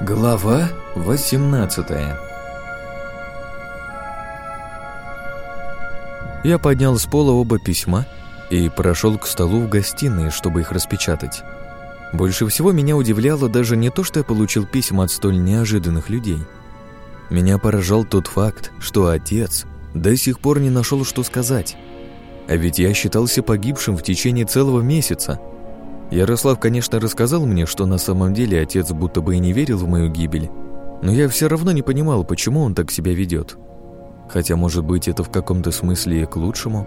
Глава 18 Я поднял с пола оба письма и прошел к столу в гостиной, чтобы их распечатать. Больше всего меня удивляло даже не то, что я получил письма от столь неожиданных людей. Меня поражал тот факт, что отец до сих пор не нашел, что сказать. А ведь я считался погибшим в течение целого месяца – Ярослав, конечно, рассказал мне, что на самом деле отец будто бы и не верил в мою гибель, но я все равно не понимал, почему он так себя ведет. Хотя, может быть, это в каком-то смысле и к лучшему.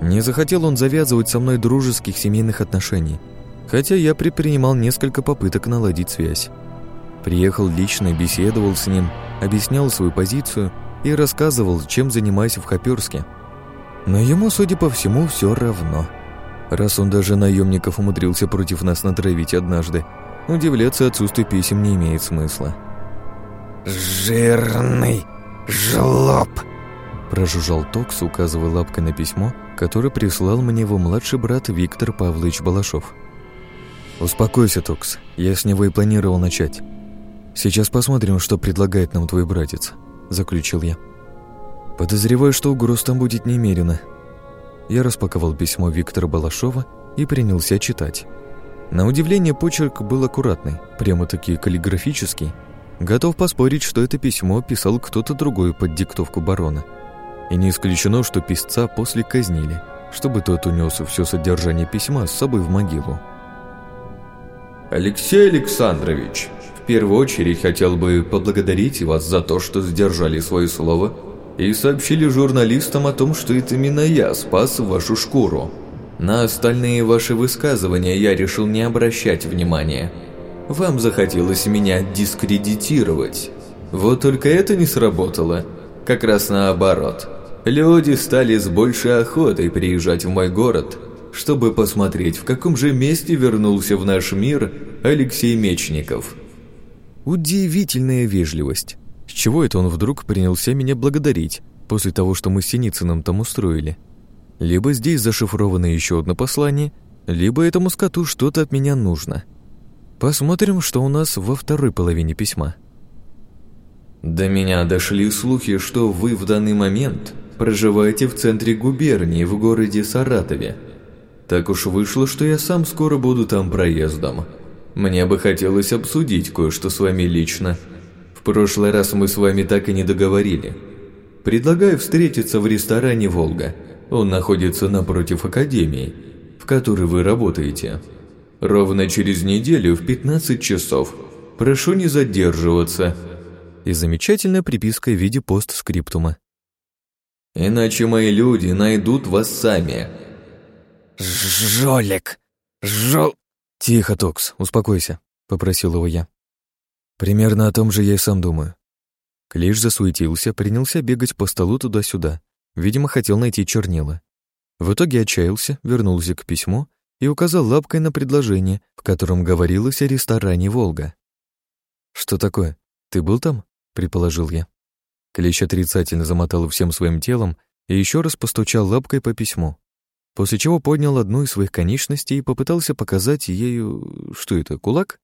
Не захотел он завязывать со мной дружеских семейных отношений, хотя я предпринимал несколько попыток наладить связь. Приехал лично, беседовал с ним, объяснял свою позицию и рассказывал, чем занимаюсь в Хоперске. Но ему, судя по всему, все равно – раз он даже наемников умудрился против нас натравить однажды, удивляться отсутствию писем не имеет смысла. «Жирный жлоб!» Прожужжал Токс, указывая лапкой на письмо, которое прислал мне его младший брат Виктор Павлович Балашов. «Успокойся, Токс, я с него и планировал начать. Сейчас посмотрим, что предлагает нам твой братец», — заключил я. «Подозреваю, что угроз там будет немерено, я распаковал письмо Виктора Балашова и принялся читать. На удивление, почерк был аккуратный, прямо-таки каллиграфический. Готов поспорить, что это письмо писал кто-то другой под диктовку барона. И не исключено, что писца после казнили, чтобы тот унес все содержание письма с собой в могилу. «Алексей Александрович, в первую очередь хотел бы поблагодарить вас за то, что сдержали свое слово и сообщили журналистам о том, что это именно я спас вашу шкуру. На остальные ваши высказывания я решил не обращать внимания. Вам захотелось меня дискредитировать. Вот только это не сработало. Как раз наоборот. Люди стали с большей охотой приезжать в мой город, чтобы посмотреть, в каком же месте вернулся в наш мир Алексей Мечников. Удивительная вежливость. С чего это он вдруг принялся меня благодарить после того, что мы с Синицыным там устроили? Либо здесь зашифровано еще одно послание, либо этому скоту что-то от меня нужно. Посмотрим, что у нас во второй половине письма. До меня дошли слухи, что вы в данный момент проживаете в центре губернии в городе Саратове. Так уж вышло, что я сам скоро буду там проездом. Мне бы хотелось обсудить кое-что с вами лично – в прошлый раз мы с вами так и не договорили. Предлагаю встретиться в ресторане «Волга». Он находится напротив академии, в которой вы работаете. Ровно через неделю в 15 часов. Прошу не задерживаться. И замечательная приписка в виде постскриптума. Иначе мои люди найдут вас сами. Жолик! Жол... Тихо, Токс, успокойся, попросил его я. Примерно о том же я и сам думаю. Клиш засуетился, принялся бегать по столу туда-сюда. Видимо, хотел найти чернила. В итоге отчаялся, вернулся к письму и указал лапкой на предложение, в котором говорилось о ресторане «Волга». «Что такое? Ты был там?» — предположил я. Клещ отрицательно замотал всем своим телом и еще раз постучал лапкой по письму, после чего поднял одну из своих конечностей и попытался показать ею... что это, кулак?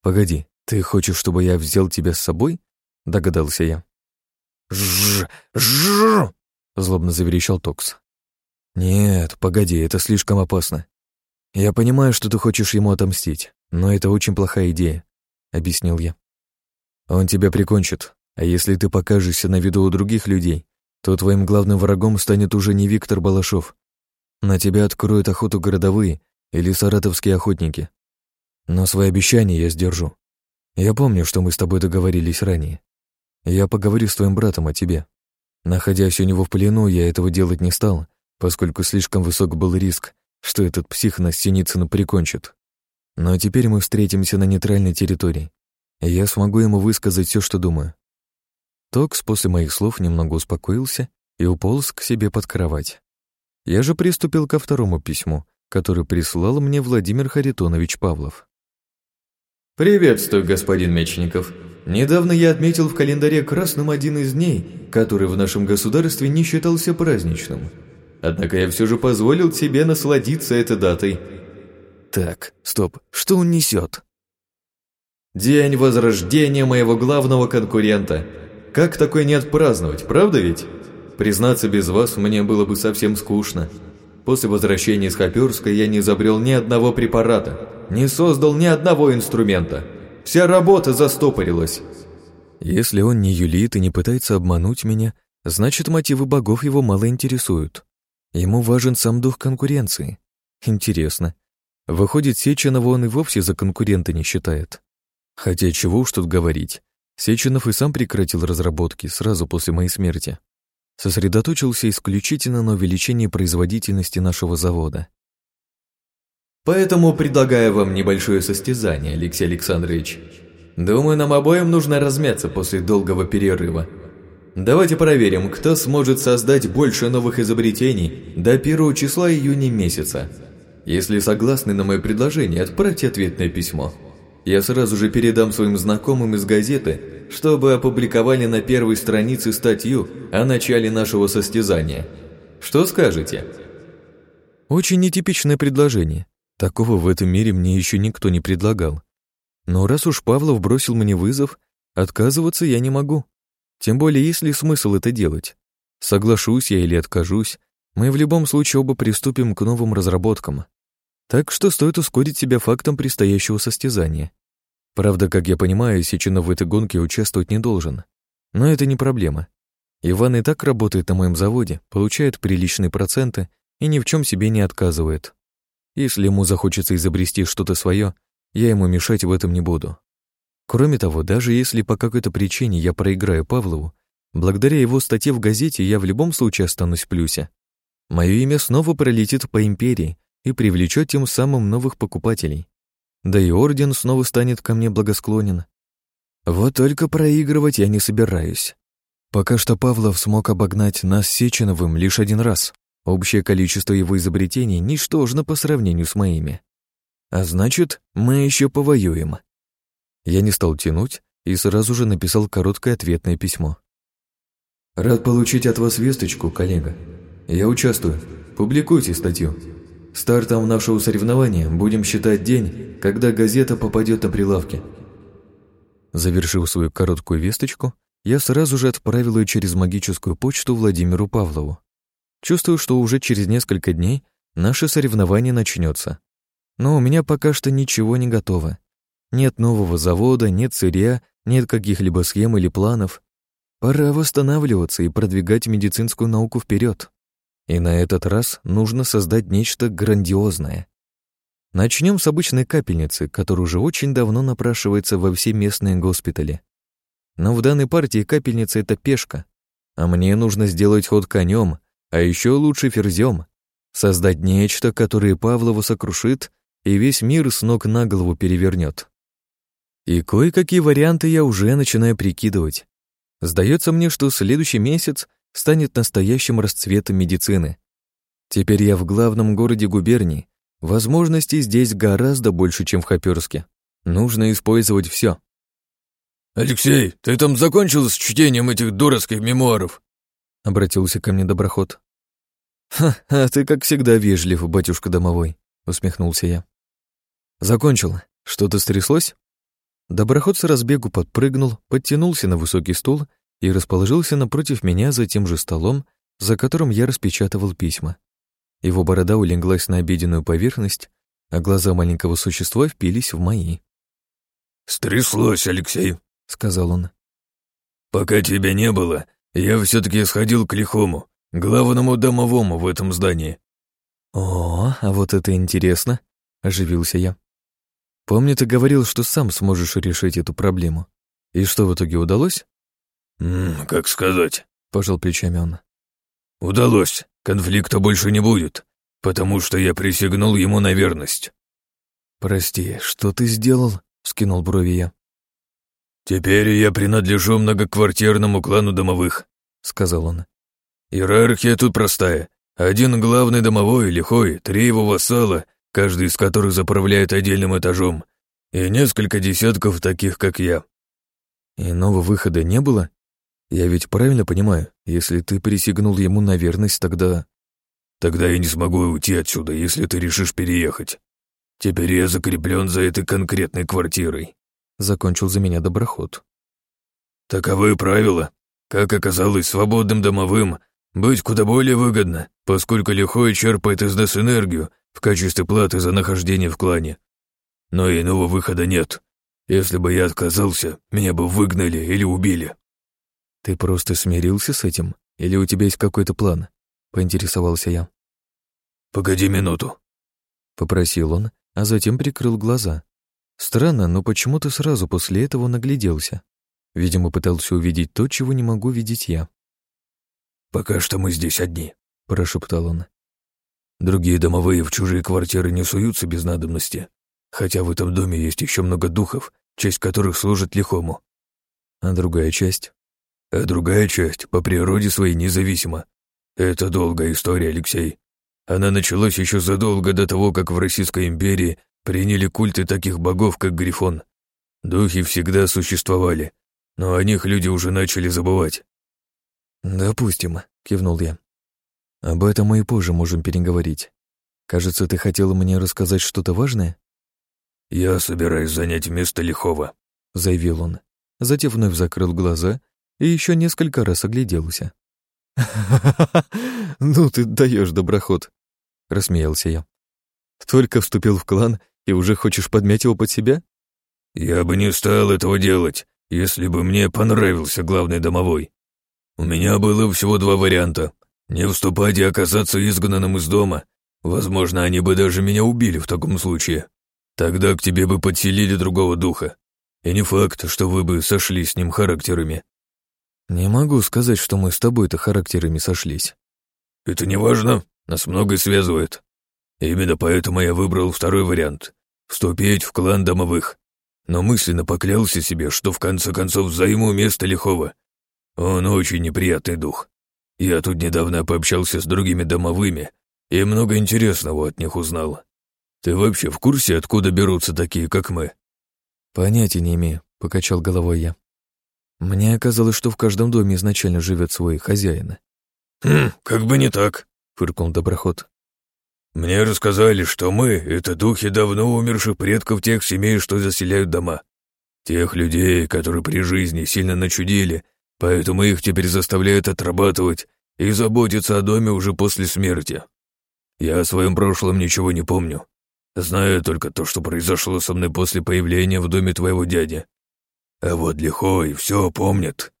«Погоди, «Ты хочешь, чтобы я взял тебя с собой?» — догадался я. «Жжж! Жжж!» — злобно заверещал Токс. «Нет, погоди, это слишком опасно. Я понимаю, что ты хочешь ему отомстить, но это очень плохая идея», — объяснил я. «Он тебя прикончит, а если ты покажешься на виду у других людей, то твоим главным врагом станет уже не Виктор Балашов. На тебя откроют охоту городовые или саратовские охотники. Но свои обещания я сдержу. Я помню, что мы с тобой договорились ранее. Я поговорю с твоим братом о тебе. Находясь у него в плену, я этого делать не стал, поскольку слишком высок был риск, что этот псих нас Синицыну прикончит. Но теперь мы встретимся на нейтральной территории, и я смогу ему высказать все, что думаю. Токс после моих слов немного успокоился и уполз к себе под кровать. Я же приступил ко второму письму, которое прислал мне Владимир Харитонович Павлов. «Приветствую, господин Мечников. Недавно я отметил в календаре красным один из дней, который в нашем государстве не считался праздничным. Однако я все же позволил себе насладиться этой датой». «Так, стоп, что он несет?» День возрождения моего главного конкурента. Как такой не отпраздновать, правда ведь? Признаться, без вас мне было бы совсем скучно. После возвращения из Хоперска я не изобрел ни одного препарата, не создал ни одного инструмента. Вся работа застопорилась. Если он не юлит и не пытается обмануть меня, значит, мотивы богов его мало интересуют. Ему важен сам дух конкуренции. Интересно. Выходит, Сеченова он и вовсе за конкурента не считает. Хотя чего уж тут говорить. Сеченов и сам прекратил разработки сразу после моей смерти. Сосредоточился исключительно на увеличении производительности нашего завода. Поэтому предлагаю вам небольшое состязание, Алексей Александрович. Думаю, нам обоим нужно размяться после долгого перерыва. Давайте проверим, кто сможет создать больше новых изобретений до 1 числа июня месяца. Если согласны на мое предложение, отправьте ответное письмо. Я сразу же передам своим знакомым из газеты, чтобы опубликовали на первой странице статью о начале нашего состязания. Что скажете? Очень нетипичное предложение. Такого в этом мире мне еще никто не предлагал. Но раз уж Павлов бросил мне вызов, отказываться я не могу. Тем более, есть ли смысл это делать? Соглашусь я или откажусь, мы в любом случае оба приступим к новым разработкам. Так что стоит ускорить себя фактом предстоящего состязания. Правда, как я понимаю, Сеченов в этой гонке участвовать не должен. Но это не проблема. Иван и так работает на моем заводе, получает приличные проценты и ни в чем себе не отказывает. Если ему захочется изобрести что-то свое, я ему мешать в этом не буду. Кроме того, даже если по какой-то причине я проиграю Павлову, благодаря его статье в газете я в любом случае останусь в плюсе. Мое имя снова пролетит по империи и привлечет тем самым новых покупателей. Да и орден снова станет ко мне благосклонен. Вот только проигрывать я не собираюсь. Пока что Павлов смог обогнать нас Сеченовым лишь один раз. Общее количество его изобретений ничтожно по сравнению с моими. А значит, мы еще повоюем. Я не стал тянуть и сразу же написал короткое ответное письмо. «Рад получить от вас весточку, коллега. Я участвую. Публикуйте статью. Стартом нашего соревнования будем считать день, когда газета попадет на прилавки». Завершив свою короткую весточку, я сразу же отправил ее через магическую почту Владимиру Павлову. Чувствую, что уже через несколько дней наше соревнование начнется. Но у меня пока что ничего не готово. Нет нового завода, нет сырья, нет каких-либо схем или планов. Пора восстанавливаться и продвигать медицинскую науку вперед. И на этот раз нужно создать нечто грандиозное. Начнем с обычной капельницы, которая уже очень давно напрашивается во все местные госпитали. Но в данной партии капельница — это пешка, а мне нужно сделать ход конем, а еще лучше ферзем. Создать нечто, которое Павлова сокрушит и весь мир с ног на голову перевернет. И кое-какие варианты я уже начинаю прикидывать. Сдается мне, что следующий месяц станет настоящим расцветом медицины. Теперь я в главном городе губернии. Возможностей здесь гораздо больше, чем в Хоперске. Нужно использовать все. «Алексей, ты там закончил с чтением этих дурацких мемуаров?» Обратился ко мне доброход. «Ха, а ты, как всегда, вежлив, батюшка домовой», — усмехнулся я. «Закончил. Что-то стряслось?» Доброход с разбегу подпрыгнул, подтянулся на высокий стул и расположился напротив меня за тем же столом, за которым я распечатывал письма. Его борода улеглась на обеденную поверхность, а глаза маленького существа впились в мои. «Стряслось, Алексей», — сказал он. «Пока тебя не было, я все таки сходил к лихому, главному домовому в этом здании». «О, а вот это интересно», — оживился я. «Помню, ты говорил, что сам сможешь решить эту проблему. И что в итоге удалось?» «М «Как сказать?» — пожал плечами он. «Удалось. Конфликта больше не будет, потому что я присягнул ему на верность». «Прости, что ты сделал?» — скинул брови я. «Теперь я принадлежу многоквартирному клану домовых», — сказал он. «Иерархия тут простая. Один главный домовой, лихой, три его вассала, каждый из которых заправляет отдельным этажом, и несколько десятков таких, как я». «Иного выхода не было? Я ведь правильно понимаю, если ты присягнул ему на верность, тогда...» «Тогда я не смогу уйти отсюда, если ты решишь переехать. Теперь я закреплен за этой конкретной квартирой. закончил за меня доброход. Таковы правила. Как оказалось, свободным домовым быть куда более выгодно, поскольку лихой черпает из нас энергию в качестве платы за нахождение в клане. Но иного выхода нет. Если бы я отказался, меня бы выгнали или убили. Ты просто смирился с этим? Или у тебя есть какой-то план? Поинтересовался я. Погоди минуту. Попросил он, а затем прикрыл глаза. Странно, но почему-то сразу после этого нагляделся. Видимо, пытался увидеть то, чего не могу видеть я. «Пока что мы здесь одни», — прошептал он. «Другие домовые в чужие квартиры не суются без надобности, хотя в этом доме есть еще много духов, часть которых служит лихому. А другая часть? А другая часть по природе своей независима. Это долгая история, Алексей. Она началась еще задолго до того, как в Российской империи приняли культы таких богов, как Грифон. Духи всегда существовали, но о них люди уже начали забывать. «Допустим», — кивнул я. «Об этом мы и позже можем переговорить. Кажется, ты хотел мне рассказать что-то важное?» «Я собираюсь занять место Лихова», — заявил он. Затем вновь закрыл глаза и еще несколько раз огляделся. «Ну ты даешь доброход», — рассмеялся я. «Только вступил в клан и уже хочешь подмять его под себя?» «Я бы не стал этого делать, если бы мне понравился главный домовой. У меня было всего два варианта. Не вступать и оказаться изгнанным из дома. Возможно, они бы даже меня убили в таком случае. Тогда к тебе бы подселили другого духа. И не факт, что вы бы сошлись с ним характерами. Не могу сказать, что мы с тобой-то характерами сошлись. Это не важно, нас многое связывает. Именно поэтому я выбрал второй вариант — вступить в клан домовых. Но мысленно поклялся себе, что в конце концов займу место лихого, он очень неприятный дух. Я тут недавно пообщался с другими домовыми и много интересного от них узнал. Ты вообще в курсе, откуда берутся такие, как мы?» «Понятия не имею», — покачал головой я. «Мне казалось, что в каждом доме изначально живет свой хозяин». «Хм, как бы не так», — фыркнул Доброход. «Мне рассказали, что мы — это духи давно умерших предков тех семей, что заселяют дома. Тех людей, которые при жизни сильно начудили Поэтому их теперь заставляют отрабатывать и заботиться о доме уже после смерти. Я о своем прошлом ничего не помню. Знаю только то, что произошло со мной после появления в доме твоего дяди. А вот Лихой все помнит.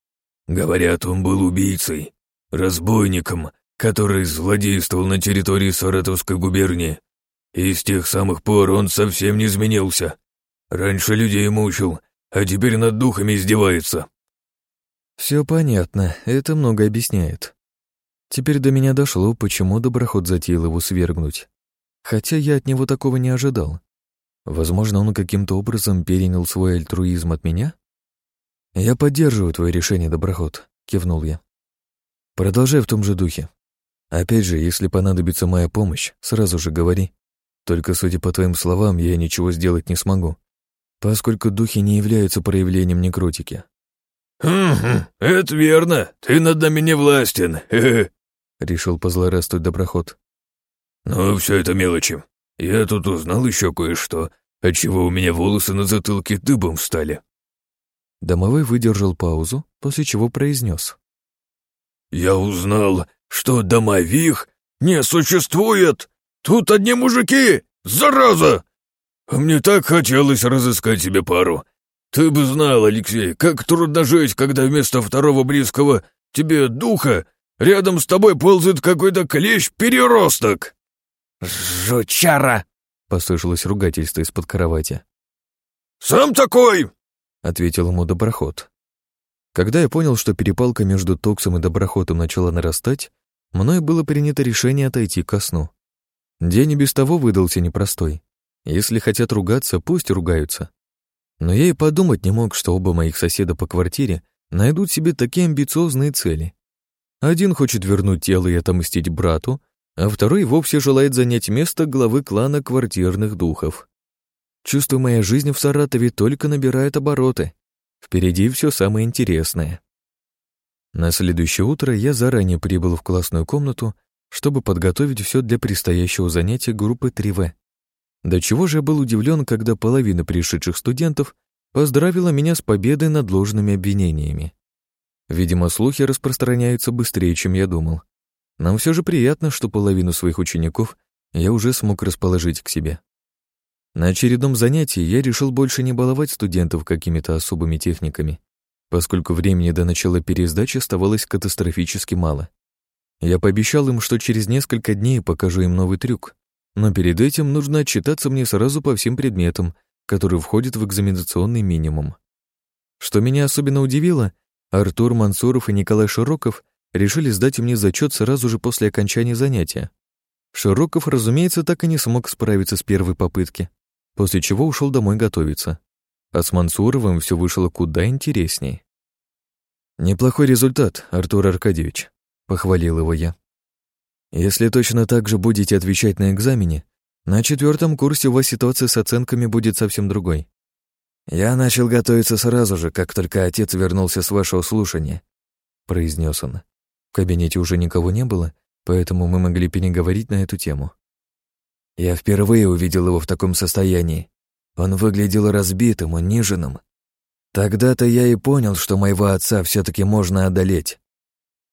Говорят, он был убийцей, разбойником, который злодействовал на территории Саратовской губернии. И с тех самых пор он совсем не изменился. Раньше людей мучил, а теперь над духами издевается. Все понятно, это много объясняет. Теперь до меня дошло, почему доброход затеял его свергнуть. Хотя я от него такого не ожидал. Возможно, он каким-то образом перенял свой альтруизм от меня? «Я поддерживаю твое решение, доброход», — кивнул я. «Продолжай в том же духе. Опять же, если понадобится моя помощь, сразу же говори. Только, судя по твоим словам, я ничего сделать не смогу, поскольку духи не являются проявлением некротики. «Угу, это верно. Ты над нами не властен. решил позлорадствовать доброход. «Ну, все это мелочи. Я тут узнал еще кое-что, отчего у меня волосы на затылке дыбом встали». Домовой выдержал паузу, после чего произнес. «Я узнал, что домових не существует. Тут одни мужики, зараза! Мне так хотелось разыскать себе пару. «Ты бы знал, Алексей, как трудно жить, когда вместо второго близкого тебе духа рядом с тобой ползает какой-то клещ-переросток!» «Жучара!» — послышалось ругательство из-под кровати. «Сам такой!» — ответил ему доброход. Когда я понял, что перепалка между Токсом и доброходом начала нарастать, мной было принято решение отойти ко сну. День и без того выдался непростой. Если хотят ругаться, пусть ругаются. Но я и подумать не мог, что оба моих соседа по квартире найдут себе такие амбициозные цели. Один хочет вернуть тело и отомстить брату, а второй вовсе желает занять место главы клана квартирных духов. Чувствую, моя жизнь в Саратове только набирает обороты. Впереди все самое интересное. На следующее утро я заранее прибыл в классную комнату, чтобы подготовить все для предстоящего занятия группы 3В. До чего же я был удивлен, когда половина пришедших студентов поздравила меня с победой над ложными обвинениями. Видимо, слухи распространяются быстрее, чем я думал. Нам все же приятно, что половину своих учеников я уже смог расположить к себе. На очередном занятии я решил больше не баловать студентов какими-то особыми техниками, поскольку времени до начала пересдачи оставалось катастрофически мало. Я пообещал им, что через несколько дней покажу им новый трюк, но перед этим нужно отчитаться мне сразу по всем предметам, которые входят в экзаменационный минимум. Что меня особенно удивило, Артур Мансуров и Николай Широков решили сдать мне зачет сразу же после окончания занятия. Широков, разумеется, так и не смог справиться с первой попытки, после чего ушел домой готовиться. А с Мансуровым все вышло куда интересней. «Неплохой результат, Артур Аркадьевич», — похвалил его я. «Если точно так же будете отвечать на экзамене, на четвертом курсе у вас ситуация с оценками будет совсем другой. Я начал готовиться сразу же, как только отец вернулся с вашего слушания», — произнес он. В кабинете уже никого не было, поэтому мы могли переговорить на эту тему. Я впервые увидел его в таком состоянии. Он выглядел разбитым, униженным. Тогда-то я и понял, что моего отца все таки можно одолеть.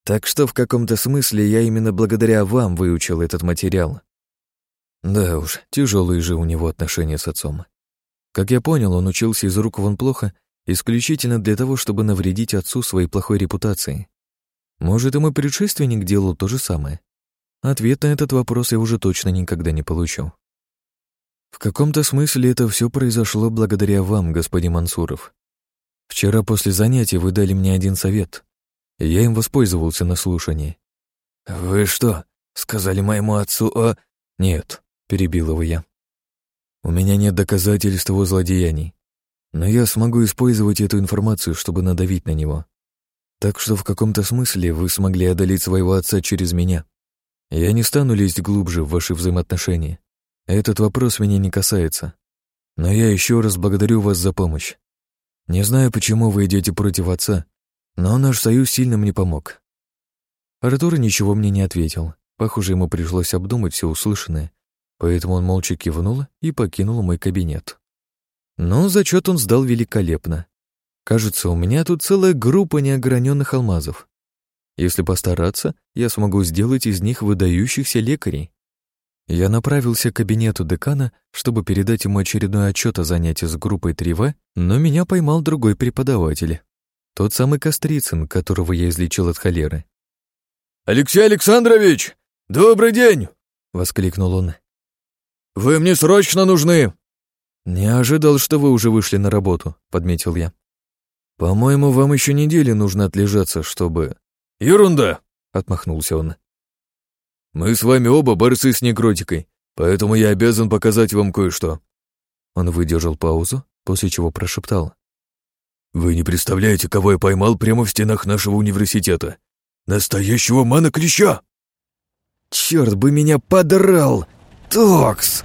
Так что в каком-то смысле я именно благодаря вам выучил этот материал. Да уж, тяжелые же у него отношения с отцом. Как я понял, он учился из рук вон плохо, исключительно для того, чтобы навредить отцу своей плохой репутацией. Может, и мой предшественник делал то же самое. Ответ на этот вопрос я уже точно никогда не получу. В каком-то смысле это все произошло благодаря вам, господин Мансуров. Вчера после занятия вы дали мне один совет, я им воспользовался на слушании. «Вы что, сказали моему отцу о...» «Нет», — перебил его я. «У меня нет доказательств его злодеяний, но я смогу использовать эту информацию, чтобы надавить на него. Так что в каком-то смысле вы смогли одолеть своего отца через меня. Я не стану лезть глубже в ваши взаимоотношения. Этот вопрос меня не касается. Но я еще раз благодарю вас за помощь. Не знаю, почему вы идете против отца, но наш союз сильно мне помог. Артур ничего мне не ответил. Похоже, ему пришлось обдумать все услышанное, поэтому он молча кивнул и покинул мой кабинет. Но зачет он сдал великолепно. Кажется, у меня тут целая группа неограненных алмазов. Если постараться, я смогу сделать из них выдающихся лекарей. Я направился к кабинету декана, чтобы передать ему очередной отчет о занятии с группой 3В, но меня поймал другой преподаватель. Тот самый Кострицын, которого я излечил от холеры. «Алексей Александрович! Добрый день!» — воскликнул он. «Вы мне срочно нужны!» «Не ожидал, что вы уже вышли на работу», — подметил я. «По-моему, вам еще недели нужно отлежаться, чтобы...» «Ерунда!» — отмахнулся он. «Мы с вами оба борцы с некротикой, поэтому я обязан показать вам кое-что». Он выдержал паузу, после чего прошептал. Вы не представляете, кого я поймал прямо в стенах нашего университета. Настоящего мана-клеща!» «Черт бы меня подрал! Токс!»